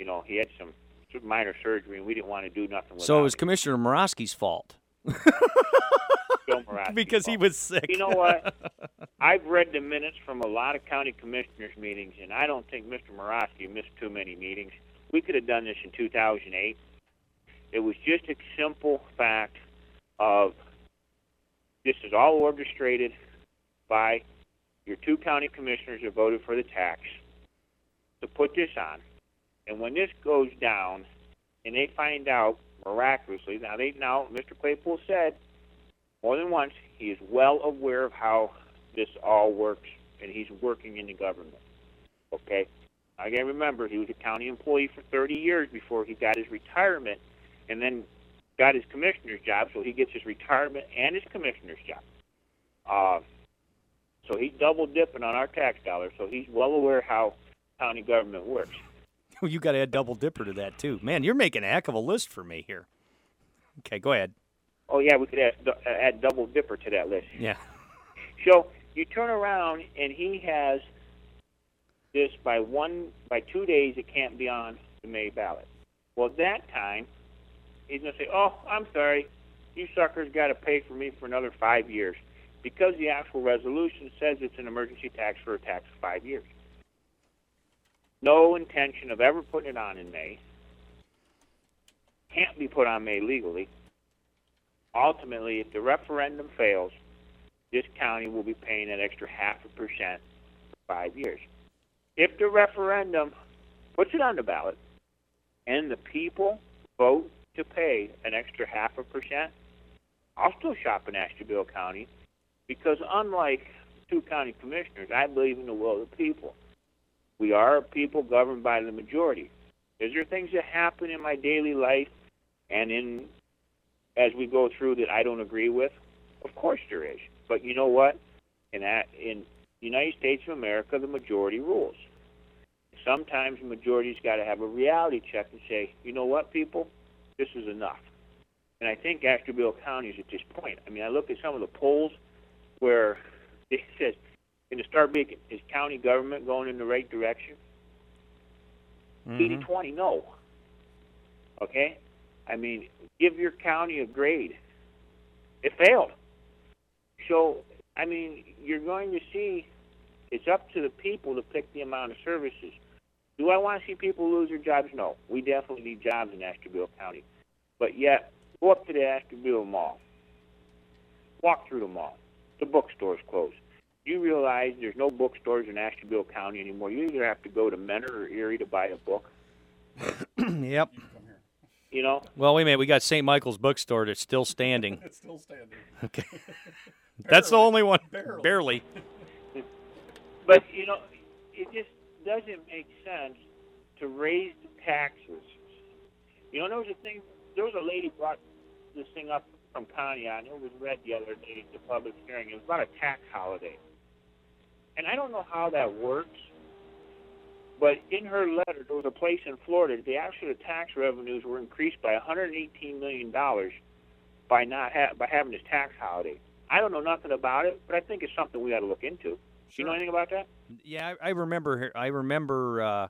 you know, he had some, minor surgery, and we didn't want to do nothing with So it was Commissioner Morosky's fault because he was sick. You know what? I've read the minutes from a lot of county commissioners meetings, and I don't think Mr. Morosky missed too many meetings. We could have done this in 2008. It was just a simple fact of this is all orchestrated by your two county commissioners that voted for the tax to put this on. And when this goes down, and they find out miraculously, now they now Mr. Claypool said more than once he is well aware of how this all works, and he's working in the government. Okay, I can remember he was a county employee for 30 years before he got his retirement, and then got his commissioner's job. So he gets his retirement and his commissioner's job. Uh, so he's double dipping on our tax dollars. So he's well aware how county government works. you got to add double dipper to that too. Man, you're making a heck of a list for me here. Okay, go ahead. Oh yeah, we could add, add double dipper to that list. Yeah. So you turn around and he has this by one by two days it can't be on the May ballot. Well, that time he's going to say, "Oh, I'm sorry, you suckers got to pay for me for another five years," because the actual resolution says it's an emergency tax for a tax of five years. No intention of ever putting it on in May. Can't be put on May legally. Ultimately, if the referendum fails, this county will be paying an extra half a percent for five years. If the referendum puts it on the ballot and the people vote to pay an extra half a percent, I'll still shop in Ashtabula County because unlike two county commissioners, I believe in the will of the people. We are a people governed by the majority. Is there things that happen in my daily life and in as we go through that I don't agree with? Of course there is. But you know what? In that in United States of America, the majority rules. Sometimes the majority's got to have a reality check and say, you know what, people, this is enough. And I think Ashtabula County is at this point. I mean, I look at some of the polls where it says, in the start making, is county government going in the right direction? Mhm. 20, no. Okay? I mean, give your county a grade. It failed. So, I mean, you're going to see it's up to the people to pick the amount of services. Do I want to see people lose their jobs? No. We definitely need jobs in Ashtabula County. But yet, go up to the Ashtabula Mall. Walk through the mall. The bookstore's closed. You realize there's no bookstores in Ashtabula County anymore. You either have to go to Mentor or Erie to buy a book. yep. You know, Well, wait a minute. We got St. Michael's bookstore that's still standing. It's still standing. Okay. That's the only one. Barely. Barely. But you know, it just doesn't make sense to raise the taxes. You know, there was a thing. There was a lady brought this thing up from Conneaut. It was read the other day at the public hearing. It was about a tax holiday, and I don't know how that works. But in her letter, there was a place in Florida. The actual tax revenues were increased by 118 million dollars by not ha- by having this tax holiday. I don't know nothing about it, but I think it's something we got to look into. Do you know anything about that? Yeah, I, I remember. I remember. Uh,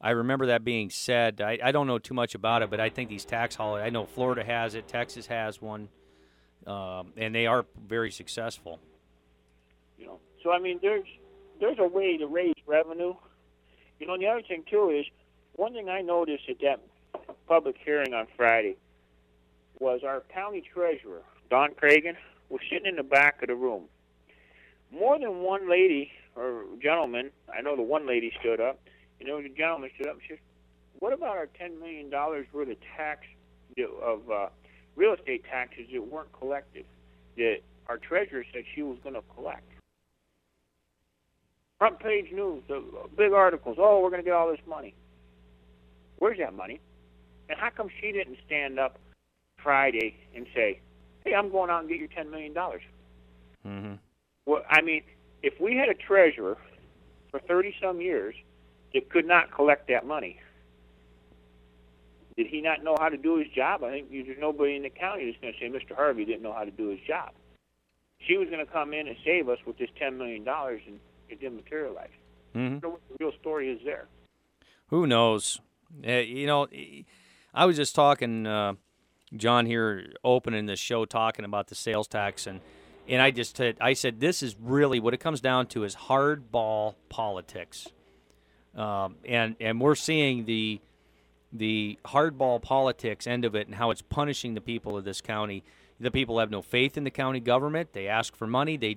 I remember that being said. I, I don't know too much about it, but I think these tax holidays. I know Florida has it. Texas has one, um, and they are very successful. You know, so I mean, there's there's a way to raise revenue. You know, and the other thing too is one thing I noticed at that public hearing on Friday was our county treasurer Dawn Cragen was sitting in the back of the room. More than one lady or gentleman, I know the one lady stood up, there was a gentleman stood up and said, "What about our ten million dollars worth of tax of uh, real estate taxes that weren't collected that our treasurer said she was going to collect?" Front page news, the big articles. Oh, we're going to get all this money. Where's that money? And how come she didn't stand up Friday and say, "Hey, I'm going out and get your ten million dollars"? Mm-hmm. Well, I mean, if we had a treasurer for thirty some years that could not collect that money, did he not know how to do his job? I think there's nobody in the county that's going to say Mr. Harvey didn't know how to do his job. She was going to come in and save us with this ten million dollars, and it didn't materialize. Mm-hmm. I don't know what the real story is there. Who knows? Uh, you know, I was just talking, uh, John here, opening the show, talking about the sales tax, and and I just said, I said this is really what it comes down to is hardball politics, um, and and we're seeing the the hardball politics end of it and how it's punishing the people of this county. The people have no faith in the county government. They ask for money. They,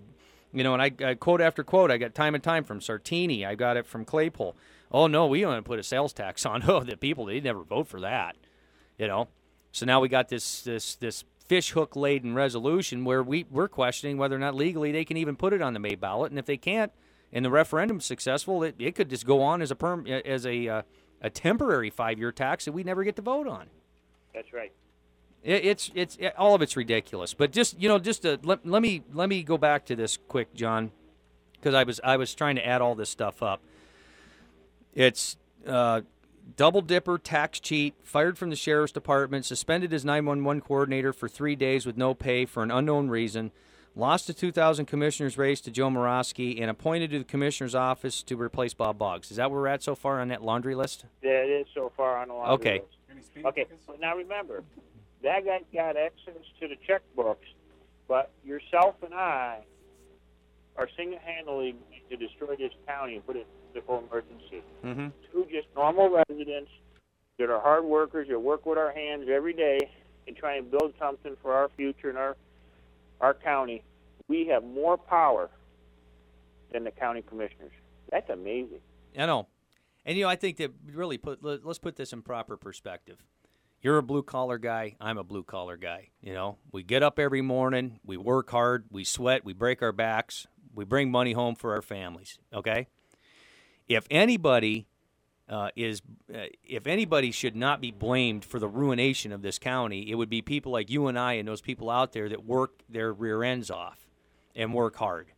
you know, and I, I quote after quote. I got time and time from Sartini. I got it from Claypool. Oh no, we want to put a sales tax on. Oh, the people they never vote for that. You know, so now we got this this this fish hook laden resolution where we we're questioning whether or not legally they can even put it on the May ballot, and if they can't, and the referendum's successful, it, it could just go on as a perm as a uh, a temporary five year tax that we never get to vote on. That's right. It, it's it's it, all of it's ridiculous. But just you know, just to, let, let me let me go back to this quick, John, because I was I was trying to add all this stuff up. It's uh, double dipper, tax cheat, fired from the sheriff's department, suspended as 911 coordinator for three days with no pay for an unknown reason, lost the 2000 commissioner's race to Joe Morosky, and appointed to the commissioner's office to replace Bob Boggs. Is that where we're at so far on that laundry list? That is so far on the laundry Okay. list. Okay. So now remember, that guy's got access to the checkbooks, but yourself and I are single-handedly to destroy this county and put it into full emergency. Mm-hmm. Two just normal residents that are hard workers that work with our hands every day and try and build something for our future and our our county. We have more power than the county commissioners. That's amazing. I know. And you know, I think that really put let, us put this in proper perspective. You're a blue collar guy. I'm a blue collar guy. You know, we get up every morning, we work hard, we sweat, we break our backs, we bring money home for our families. Okay. If anybody uh, is, uh, if anybody should not be blamed for the ruination of this county, it would be people like you and I and those people out there that work their rear ends off and work hard.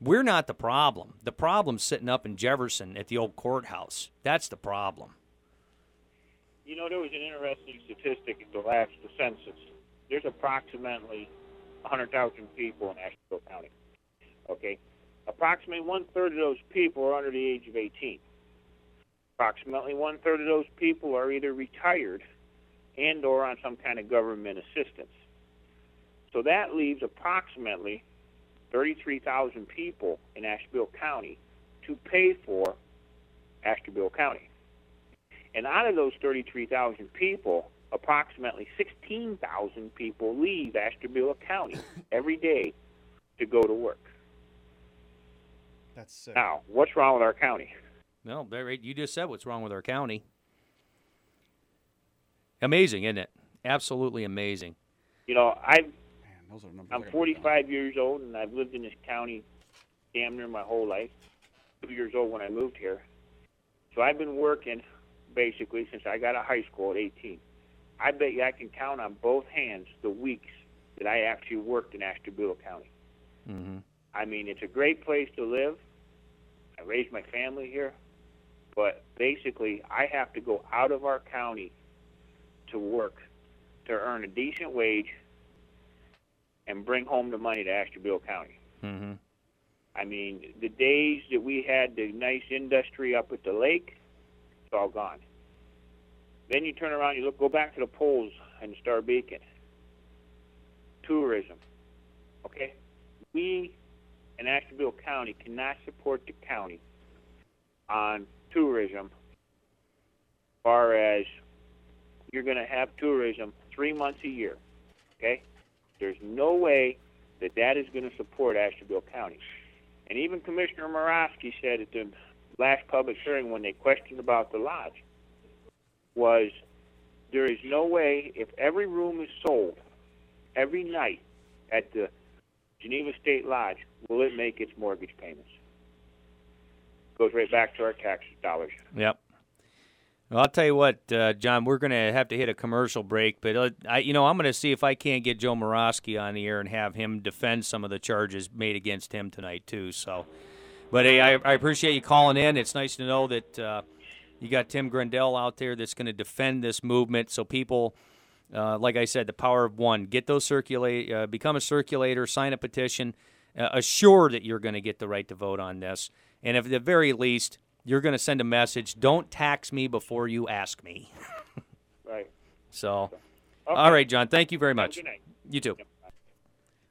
We're not the problem. The problem's sitting up in Jefferson at the old courthouse. That's the problem. You know, there was an interesting statistic at the last the census. There's approximately 100,000 people in Ashtabula County. Okay, approximately one third of those people are under the age of 18. Approximately one third of those people are either retired and or on some kind of government assistance. So that leaves approximately 33,000 people in Ashtabula County to pay for Ashtabula County. And out of those 33,000 people, approximately 16,000 people leave Ashtabula County every day to go to work. That's sick. Now, what's wrong with our county? No, Barry, you just said what's wrong with our county. Amazing, isn't it? Absolutely amazing. You know, I Man, those are numbers. I I'm 45 years old and I've lived in this county damn near my whole life. Two years old when I moved here. So I've been working basically since I got out of high school at 18. I bet you I can count on both hands the weeks that I actually worked in Ashtabula County. Mm-hmm. I mean, it's a great place to live. I raised my family here, but basically, I have to go out of our county to work to earn a decent wage and bring home the money to Ashtabula County. Mm-hmm. I mean, the days that we had the nice industry up at the lake, all gone. Then you turn around, you look, go back to the polls in Star Beacon. Tourism. Okay, we in Ashtabula County cannot support the county on tourism. As far as you're going to have tourism three months a year. Okay, there's no way that that is going to support Ashtabula County. And even Commissioner Morosky said at the last public hearing when they questioned about the lodge was there is no way if every room is sold every night at the Geneva State Lodge will it make its mortgage payments. Goes right back to our tax dollars. Yep. Well, I'll tell you what, uh, John, we're going to have to hit a commercial break, but uh, I, you know, I'm going to see if I can't get Joe Morosky on the air and have him defend some of the charges made against him tonight too. So, but hey, I, I appreciate you calling in. It's nice to know that uh, you got Tim Grandel out there that's going to defend this movement. So people, uh, like I said, the power of one, get those circulate, uh, become a circulator, sign a petition, uh, assure that you're going to get the right to vote on this, and if at the very least you're going to send a message. Don't tax me before you ask me. Right. So, Okay. all right, John. Thank you very much. You too. Yep.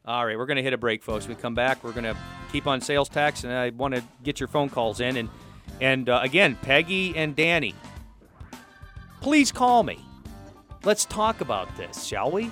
All right, we're going to hit a break, folks. We come back. We're going to keep on sales tax, and I want to get your phone calls in. And and uh, again, Peggy and Danny, please call me. Let's talk about this, shall we?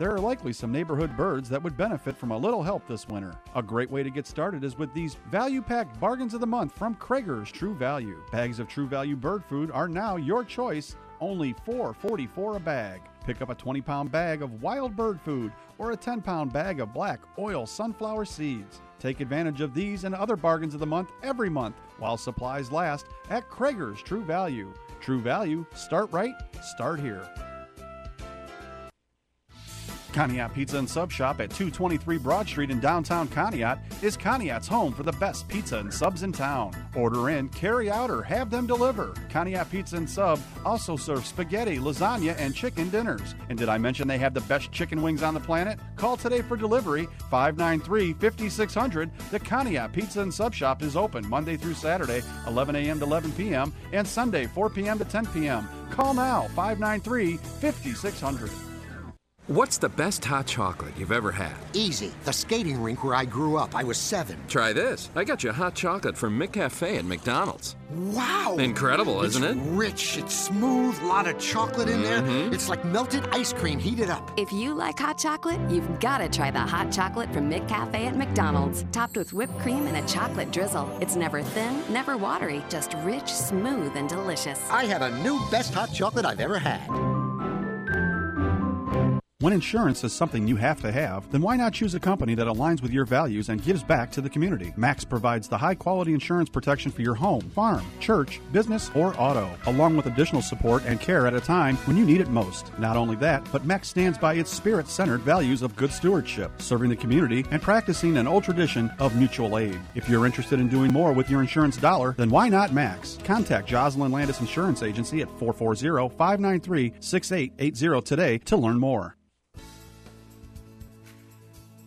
There are likely some neighborhood birds that would benefit from a little help this winter. A great way to get started is with these value packed bargains of the month from Krager's True Value. Bags of True Value bird food are now your choice, only $4.44 a bag. Pick up a 20 pound bag of wild bird food or a 10 pound bag of black oil sunflower seeds. Take advantage of these and other bargains of the month every month while supplies last at Krager's True Value. True Value, start right, start here. Conneaut Pizza and Sub Shop at 223 Broad Street in downtown Conneaut is Conneaut's home for the best pizza and subs in town. Order in, carry out, or have them deliver. Conneaut Pizza and Sub also serves spaghetti, lasagna, and chicken dinners. And did I mention they have the best chicken wings on the planet? Call today for delivery 593 5600. The Conneaut Pizza and Sub Shop is open Monday through Saturday, 11 a.m. to 11 p.m., and Sunday, 4 p.m. to 10 p.m. Call now 593 5600. What's the best hot chocolate you've ever had? Easy. The skating rink where I grew up. I was seven. Try this. I got you hot chocolate from McCafe at McDonald's. Wow. Incredible, It's isn't it? Rich, it's smooth, A lot of chocolate in there. Mm-hmm. It's like melted ice cream heated up. If you like hot chocolate, you've got to try the hot chocolate from McCafe at McDonald's. Topped with whipped cream and a chocolate drizzle. It's never thin, never watery, just rich, smooth, and delicious. I have a new best hot chocolate I've ever had. When insurance is something you have to have, then why not choose a company that aligns with your values and gives back to the community? Max provides the high quality insurance protection for your home, farm, church, business, or auto, along with additional support and care at a time when you need it most. Not only that, but Max stands by its spirit centered values of good stewardship, serving the community, and practicing an old tradition of mutual aid. If you're interested in doing more with your insurance dollar, then why not Max? Contact Jocelyn Landis Insurance Agency at 440 593 6880 today to learn more.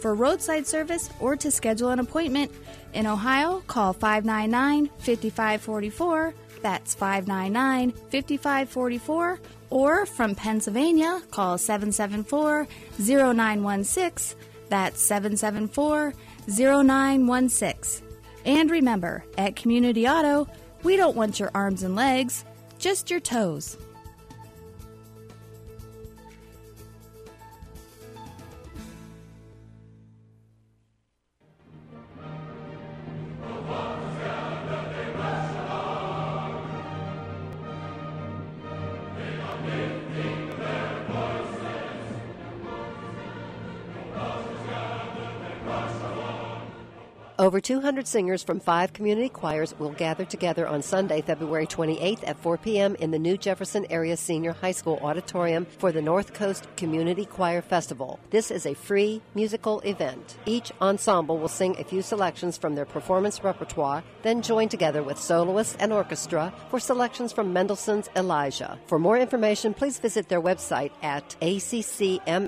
For roadside service or to schedule an appointment in Ohio, call 599 5544. That's 599 5544. Or from Pennsylvania, call 774 0916. That's 774 0916. And remember, at Community Auto, we don't want your arms and legs, just your toes. Over 200 singers from five community choirs will gather together on Sunday, February 28th at 4 p.m. in the New Jefferson Area Senior High School Auditorium for the North Coast Community Choir Festival. This is a free musical event. Each ensemble will sing a few selections from their performance repertoire, then join together with soloists and orchestra for selections from Mendelssohn's Elijah. For more information, please visit their website at accms.org.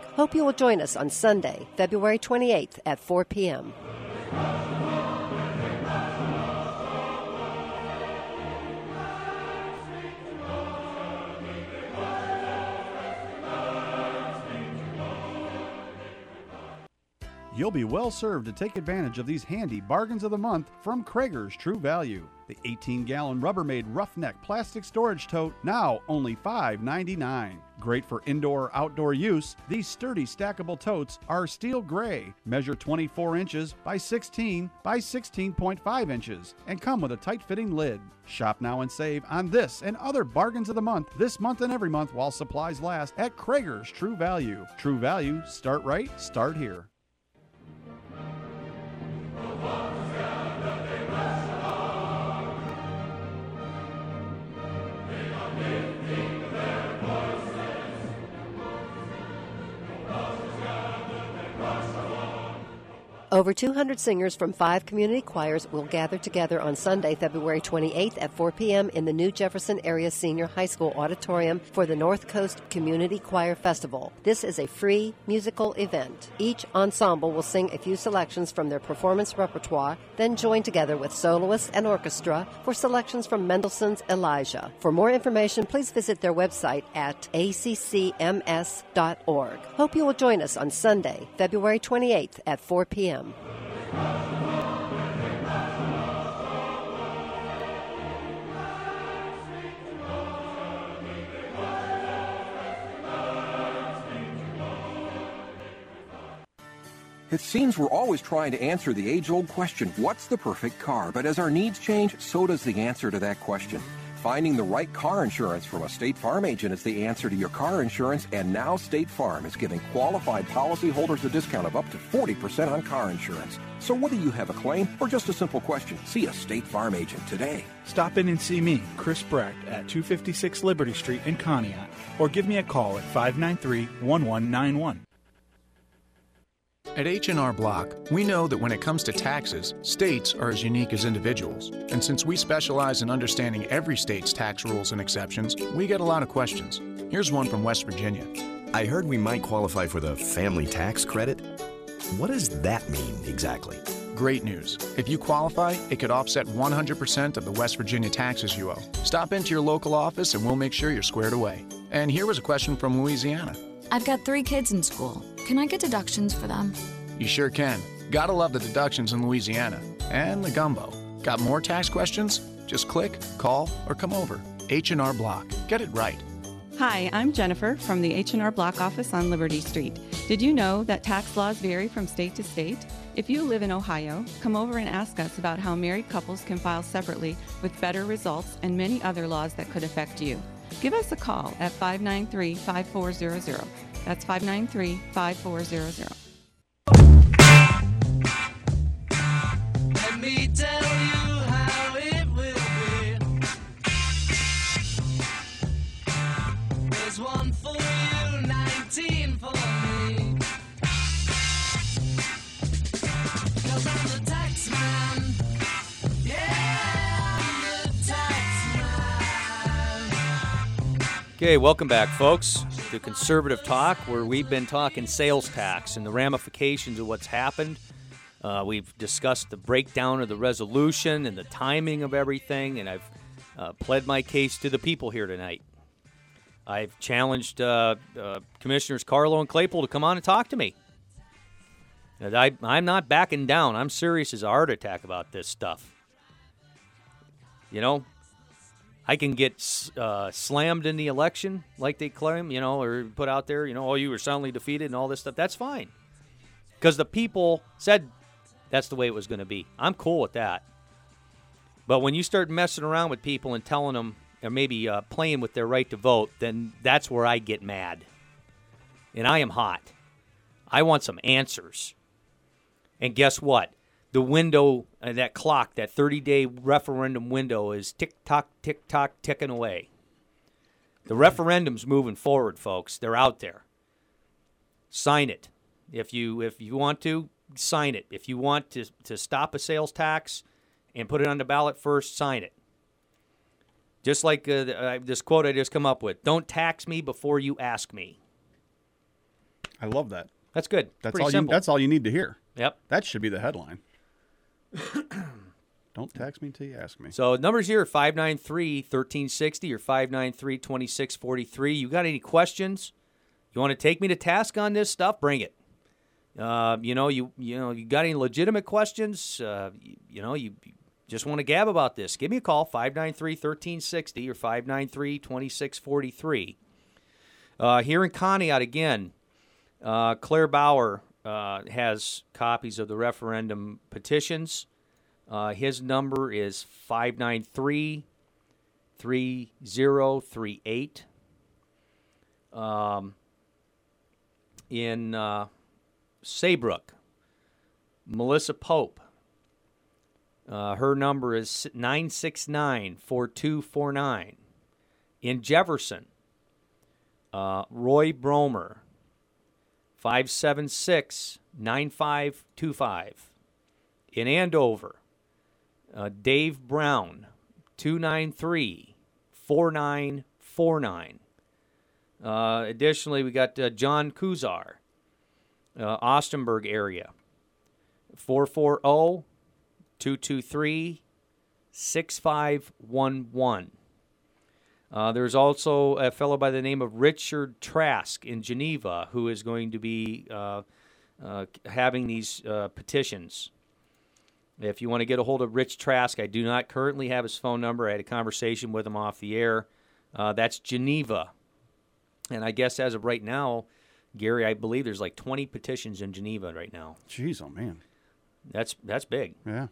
Hope you will join us on Sunday, February 28th at 4 p.m. You'll be well served to take advantage of these handy bargains of the month from Krager's True Value. The 18 gallon Rubbermaid Roughneck Plastic Storage Tote, now only $5.99. Great for indoor or outdoor use, these sturdy stackable totes are steel gray, measure 24 inches by 16 by 16.5 inches, and come with a tight fitting lid. Shop now and save on this and other bargains of the month this month and every month while supplies last at Krager's True Value. True Value, start right, start here. Over 200 singers from five community choirs will gather together on Sunday, February 28th at 4 p.m. in the New Jefferson Area Senior High School auditorium for the North Coast Community Choir Festival. This is a free musical event. Each ensemble will sing a few selections from their performance repertoire, then join together with soloists and orchestra for selections from Mendelssohn's Elijah. For more information, please visit their website at accms.org. Hope you will join us on Sunday, February 28th at 4 p.m. It seems we're always trying to answer the age old question what's the perfect car? But as our needs change, so does the answer to that question. Finding the right car insurance from a State Farm agent is the answer to your car insurance, and now State Farm is giving qualified policyholders a discount of up to 40% on car insurance. So whether you have a claim or just a simple question, see a State Farm agent today. Stop in and see me, Chris Brecht, at 256 Liberty Street in Conneaut, or give me a call at 593 1191. At H&R Block, we know that when it comes to taxes, states are as unique as individuals. And since we specialize in understanding every state's tax rules and exceptions, we get a lot of questions. Here's one from West Virginia. I heard we might qualify for the family tax credit. What does that mean exactly? Great news. If you qualify, it could offset 100% of the West Virginia taxes you owe. Stop into your local office and we'll make sure you're squared away. And here was a question from Louisiana. I've got three kids in school. Can I get deductions for them? You sure can. Gotta love the deductions in Louisiana. And the gumbo. Got more tax questions? Just click, call, or come over. H&R Block. Get it right. Hi, I'm Jennifer from the H&R Block office on Liberty Street. Did you know that tax laws vary from state to state? If you live in Ohio, come over and ask us about how married couples can file separately with better results and many other laws that could affect you. Give us a call at 593 5400. That's 593 5400. Let me tell you how it will be. There's one for you, 19 for me. Cause I'm the tax. Yeah, I'm the tax. Okay, welcome back, folks, to Conservative Talk, where we've been talking sales tax and the ramifications of what's happened. Uh, we've discussed the breakdown of the resolution and the timing of everything, and I've uh, pled my case to the people here tonight. I've challenged uh, uh, Commissioners Carlo and Claypool to come on and talk to me. I, I'm not backing down. I'm serious as a heart attack about this stuff. You know, I can get uh, slammed in the election, like they claim, you know, or put out there, you know, oh, you were soundly defeated and all this stuff. That's fine. Because the people said that's the way it was going to be. I'm cool with that. But when you start messing around with people and telling them, or maybe uh, playing with their right to vote, then that's where I get mad. And I am hot. I want some answers. And guess what? The window, uh, that clock, that 30 day referendum window is tick tock, tick tock, ticking away. The referendum's moving forward, folks. They're out there. Sign it. If you if you want to, sign it. If you want to, to stop a sales tax and put it on the ballot first, sign it. Just like uh, uh, this quote I just come up with don't tax me before you ask me. I love that. That's good. That's Pretty all simple. you. That's all you need to hear. Yep. That should be the headline. Don't tax me until you ask me. So numbers here 593 1360 or 593 2643. You got any questions? You want to take me to task on this stuff? Bring it. Uh, you know, you you know, you got any legitimate questions? Uh, you, you know, you just want to gab about this? Give me a call 593-1360 or 593-2643. Uh, here in Conneaut again, uh, Claire Bauer uh, has copies of the referendum petitions. Uh, his number is 593 3038. Um, in uh, Saybrook, Melissa Pope. Uh, her number is 969 4249. In Jefferson, uh, Roy Bromer, 576 9525. In Andover, uh, Dave Brown, 293 4949. Uh, additionally, we got uh, John Kuzar, uh, Austinburg area, 440 223 6511. Uh, there's also a fellow by the name of Richard Trask in Geneva who is going to be uh, uh, having these uh, petitions. If you want to get a hold of Rich Trask, I do not currently have his phone number. I had a conversation with him off the air. Uh, that's Geneva. And I guess as of right now, Gary, I believe there's like 20 petitions in Geneva right now. Jeez, oh man. That's that's big. Yeah.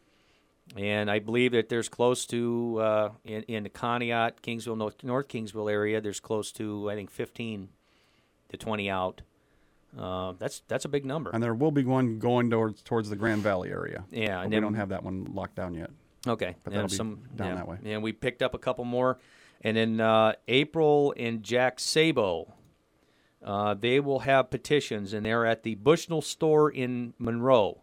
And I believe that there's close to uh, in in the Conneaut, Kingsville, North, North Kingsville area. There's close to I think 15 to 20 out. Uh, that's that's a big number. And there will be one going towards towards the Grand Valley area. Yeah, and we don't have that one locked down yet. Okay, But that'll be some down yeah. that way. And we picked up a couple more, and then uh, April and Jack Sabo, uh, they will have petitions, and they're at the Bushnell store in Monroe,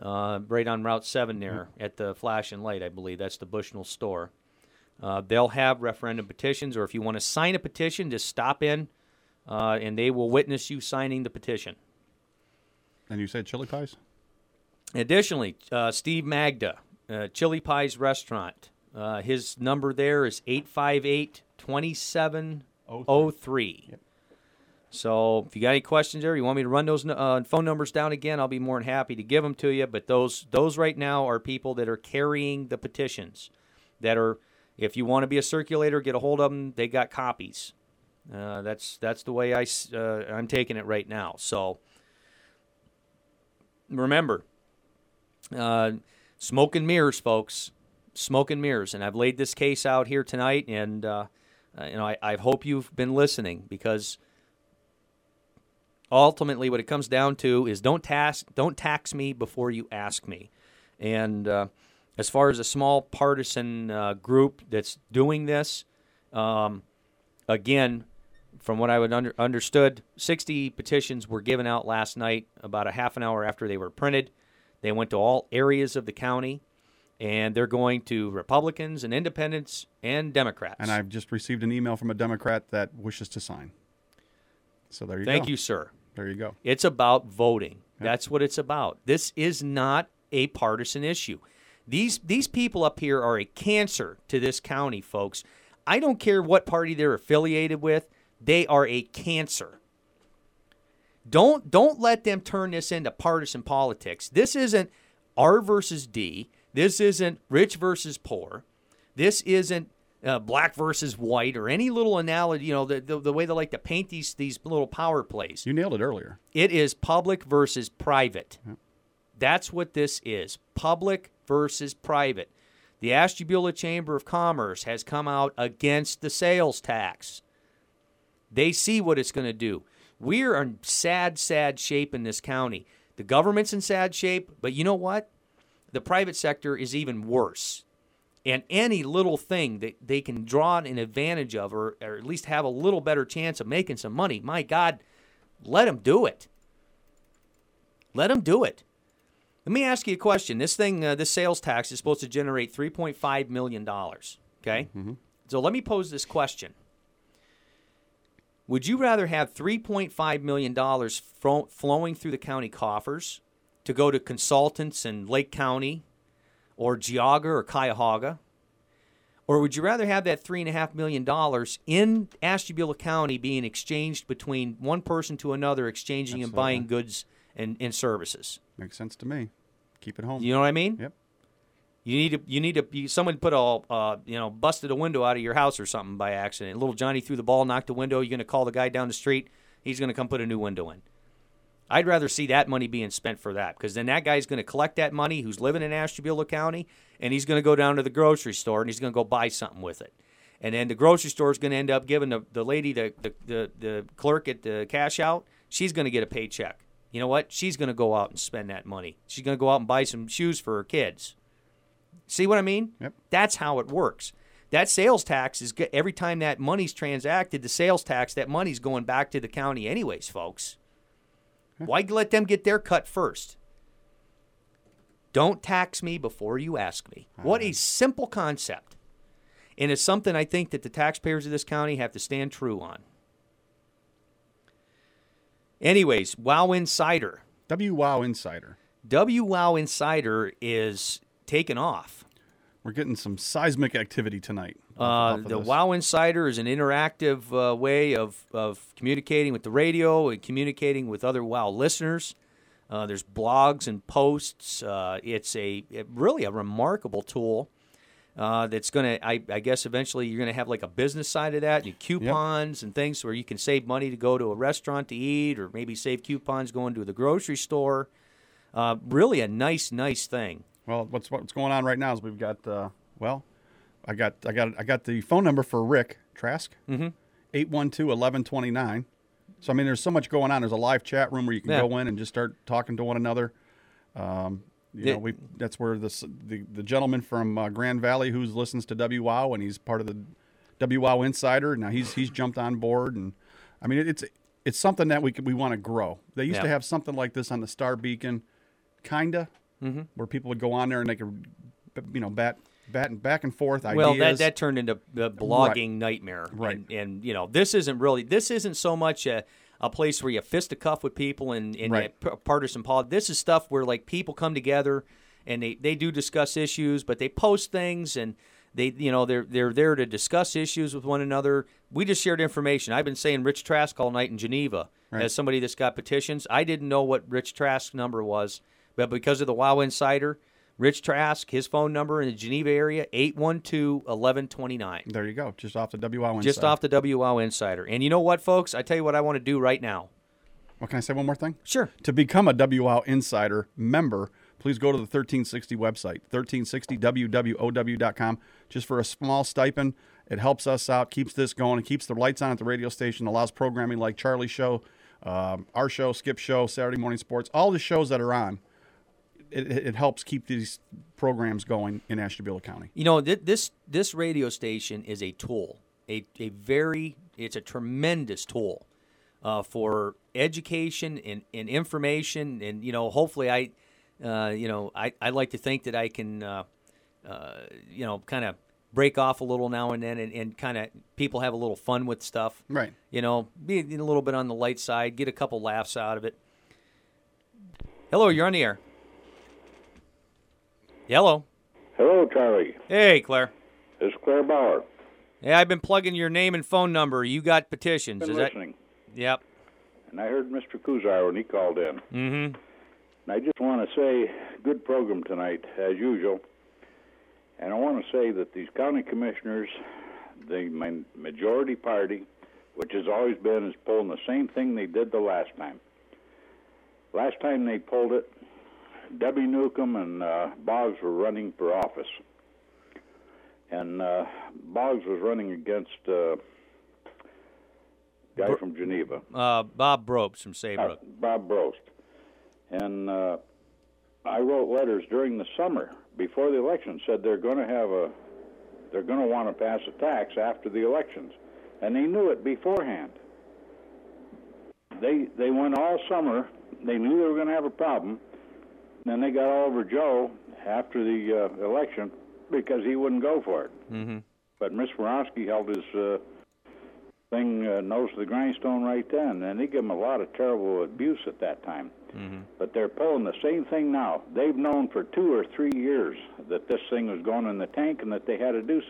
uh, right on Route Seven there at the Flash and Light, I believe that's the Bushnell store. Uh, they'll have referendum petitions, or if you want to sign a petition, just stop in, uh, and they will witness you signing the petition. And you said chili pies? Additionally, uh, Steve Magda, uh, Chili Pies Restaurant, uh, his number there is 858 2703. So if you got any questions there, you want me to run those uh, phone numbers down again, I'll be more than happy to give them to you. But those those right now are people that are carrying the petitions. That are, if you want to be a circulator, get a hold of them. They got copies. Uh, that's that's the way I uh, I'm taking it right now. So remember, uh, smoke and mirrors, folks. Smoke and mirrors. And I've laid this case out here tonight, and uh, you know I, I hope you've been listening because ultimately what it comes down to is don't tax don't tax me before you ask me. And uh, as far as a small partisan uh, group that's doing this, um, again, from what I would under, understood, 60 petitions were given out last night, about a half an hour after they were printed. They went to all areas of the county, and they're going to Republicans and Independents and Democrats. And I've just received an email from a Democrat that wishes to sign. So there you go. Thank you, sir. There you go. It's about voting. That's what it's about. This is not a partisan issue. These these people up here are a cancer to this county, folks. I don't care what party they're affiliated with. They are a cancer. Don't don't let them turn this into partisan politics. This isn't R versus D. This isn't rich versus poor. This isn't uh, black versus white or any little analogy. You know the, the the way they like to paint these these little power plays. You nailed it earlier. It is public versus private. That's what this is public versus private. The Ashtabula Chamber of Commerce has come out against the sales tax. They see what it's going to do. We're in sad, sad shape in this county. The government's in sad shape, but you know what? The private sector is even worse. And any little thing that they can draw an advantage of, or, or at least have a little better chance of making some money, my God, let them do it. Let them do it. Let me ask you a question. This thing, uh, this sales tax is supposed to generate $3.5 million. Okay? So let me pose this question. Would you rather have $3.5 million fro- flowing through the county coffers to go to consultants in Lake County or Geauga or Cuyahoga? Or would you rather have that $3.5 million in Ashtabula County being exchanged between one person to another, exchanging and buying goods and, in services. Makes sense to me. Keep it home. You know what I mean? Yep. You need to you need to you, someone put a uh, you know busted a window out of your house or something by accident. Little Johnny threw the ball, knocked the window. You're going to call the guy down the street. He's going to come put a new window in. I'd rather see that money being spent for that because then that guy's going to collect that money who's living in Ashtabula County and he's going to go down to the grocery store and he's going to go buy something with it. And then the grocery store is going to end up giving the, the lady, the, the, the, the clerk at the cash out, she's going to get a paycheck. You know what? She's going to go out and spend that money. She's going to go out and buy some shoes for her kids. See what I mean? Yep. That's how it works. That sales tax is every time that money's transacted, the sales tax, that money's going back to the county, anyways, folks. Why let them get their cut first? Don't tax me before you ask me. What a simple concept. And it's something I think that the taxpayers of this county have to stand true on. Anyways, Wow Insider. W Wow Insider. W Wow Insider is taken off. We're getting some seismic activity tonight. Uh, the this. Wow Insider is an interactive uh, way of, of communicating with the radio and communicating with other Wow listeners. Uh, there's blogs and posts. Uh, it's a it- really a remarkable tool uh, that's going to, I, I guess, eventually you're going to have like a business side of that, and coupons and things where you can save money to go to a restaurant to eat, or maybe save coupons going to the grocery store. Uh, really a nice, nice thing. Well, what's what's going on right now is we've got uh, well, I got I got I got the phone number for Rick Trask. Mhm. 812-1129. So I mean there's so much going on. There's a live chat room where you can Yeah. go in and just start talking to one another. Um, you Yeah. know, we that's where this the, the gentleman from uh, Grand Valley who listens to WWOW and he's part of the WWOW Insider. Now he's he's jumped on board and I mean it's it's something that we could, we want to grow. They used to have something like this on the Star Beacon, kinda, Mhm. where people would go on there and they could, you know, bat bat and back and forth ideas. Well, that, that turned into the blogging nightmare. Right. And, and, you know, this isn't really, this isn't so much a, a place where you fist a cuff with people and, and Right. p- partisan politics. This is stuff where, like, people come together and they, they do discuss issues, but they post things and they, you know, they're, they're there to discuss issues with one another. We just shared information. I've been saying Rich Trask all night in Geneva Right. as somebody that's got petitions. I didn't know what Rich Trask's number was, but because of the WoW Insider, Rich Trask, his phone number in the Geneva area, 812-1129. There you go, just off the WWOW Just off the WOW Insider. And you know what, folks? I tell you what I want to do right now. Well, can I say one more thing? Sure. To become a WWOW Insider member, please go to the 1360 website, 1360wwow.com, just for a small stipend. It helps us out, keeps this going, it keeps the lights on at the radio station, allows programming like Charlie's show, um, our show, Skip show, Saturday morning sports, all the shows that are on. It, it, helps keep these programs going in Ashtabula County. You know, th- this this radio station is a tool, a, a very, it's a tremendous tool uh, for education and, and information. And, you know, hopefully I, uh, you know, I, I like to think that I can, uh, uh, you know, kind of break off a little now and then and, and kind of people have a little fun with stuff. Right. You know, be a little bit on the light side, get a couple laughs out of it. Hello, you're on the air. Hello. Hello, Charlie. Hey, Claire. It's Claire Bauer. Yeah, I've been plugging your name and phone number. You got petitions. Been Is listening. that? Yep. And I heard Mr. Kuzar when he called in. Mm-hmm. And I just want to say, good program tonight, as usual. And I want to say that these county commissioners, the majority party, which has always been, is pulling the same thing they did the last time. Last time they pulled it, Debbie Newcomb and uh, Boggs were running for office. And uh, Boggs was running against uh, a guy Bro- from Geneva. Uh, Bob Brobes from Saybrook. Uh, Bob Brost. And uh, I wrote letters during the summer before the election said they're going to have a they're going to want to pass a tax after the elections, and they knew it beforehand. They they went all summer. They knew they were going to have a problem. Then they got all over Joe after the uh, election because he wouldn't go for it. Mm-hmm. But Miss Morosky held his uh, thing uh, nose to the grindstone right then, and they gave him a lot of terrible abuse at that time. Mm-hmm. But they're pulling the same thing now. They've known for two or three years that this thing was going in the tank and that they had to do something.